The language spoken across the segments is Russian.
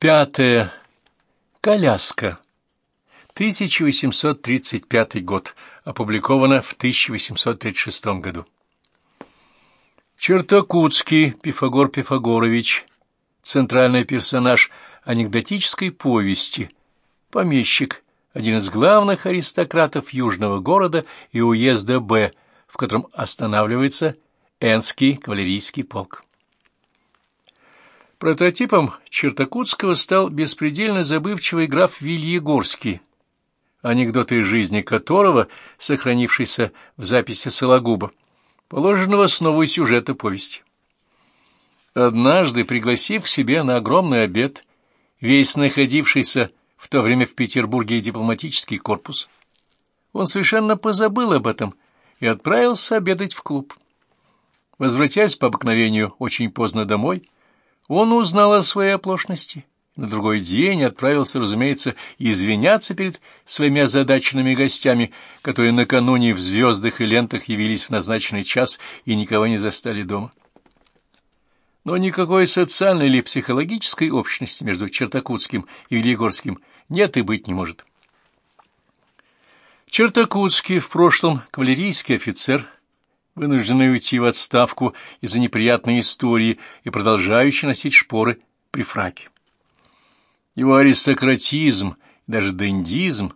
Пятое. Коляска. 1835 год. Опубликовано в 1836 году. Чертакутский Пифагор Пифагорович. Центральный персонаж анекдотической повести. Помещик. Один из главных аристократов южного города и уезда Б, в котором останавливается Энский кавалерийский полк. Прототипом Чертакутского стал беспредельно забывчивый граф Вильегорский, анекдоты из жизни которого, сохранившийся в записи Сологуба, положены в основу сюжета повести. Однажды, пригласив к себе на огромный обед весь находившийся в то время в Петербурге дипломатический корпус, он совершенно позабыл об этом и отправился обедать в клуб. Возвратясь по обыкновению очень поздно домой, он узнал о своей оплошности. На другой день отправился, разумеется, извиняться перед своими озадаченными гостями, которые накануне в звездах и лентах явились в назначенный час и никого не застали дома. Но никакой социальной или психологической общности между Чертакутским и Велигорским нет и быть не может. Чертакутский в прошлом кавалерийский офицер – вынужденный уйти в отставку из-за неприятной истории и продолжающий носить шпоры при фраке. Его аристократизм, даже дендизм,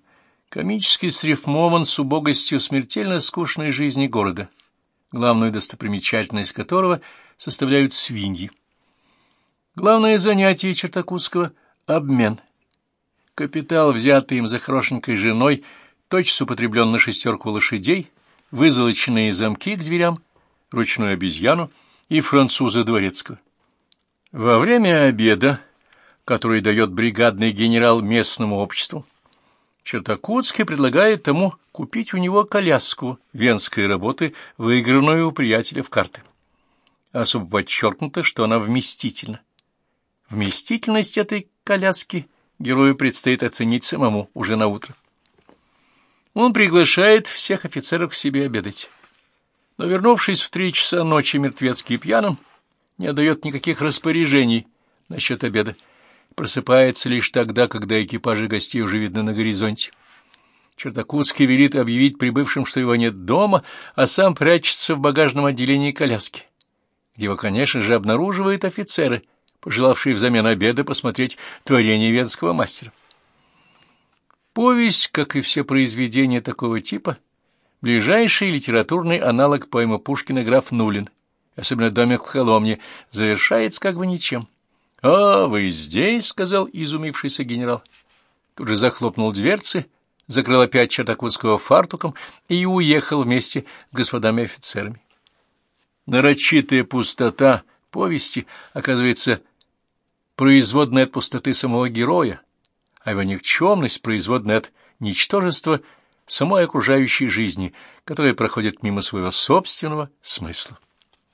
комически срифмован с убогостью смертельно скучной жизни города, главную достопримечательность которого составляют свиньи. Главное занятие Чертакутского — обмен. Капитал, взятый им за хорошенькой женой, тотчас употреблен на шестерку лошадей — вызолоченные замки к дверям, ручную обезьяну и француза дворецкого. Во время обеда, который дает бригадный генерал местному обществу, Чертакутский предлагает тому купить у него коляску венской работы, выигранную у приятеля в карты. Особо подчеркнуто, что она вместительна. Вместительность этой коляски герою предстоит оценить самому уже на утро. Он приглашает всех офицеров к себе обедать. Но, вернувшись в три часа ночи мертвецкий пьяным, не отдает никаких распоряжений насчет обеда. Просыпается лишь тогда, когда экипажи гостей уже видны на горизонте. Чертакутский велит объявить прибывшим, что его нет дома, а сам прячется в багажном отделении коляски, где его, конечно же, обнаруживают офицеры, пожелавшие взамен обеда посмотреть творение венского мастера. Повесть, как и все произведения такого типа, ближайший литературный аналог поэмы Пушкина «Граф Нулин», особенно «Домик в Холомне», завершается как бы ничем. «А, вы здесь?» — сказал изумившийся генерал. Тут же захлопнул дверцы, закрыл опять Чатакутского фартуком и уехал вместе с господами офицерами. Нарочитая пустота повести, оказывается, производная от пустоты самого героя, а его никчемность производная от ничтожества самой окружающей жизни, которая проходит мимо своего собственного смысла.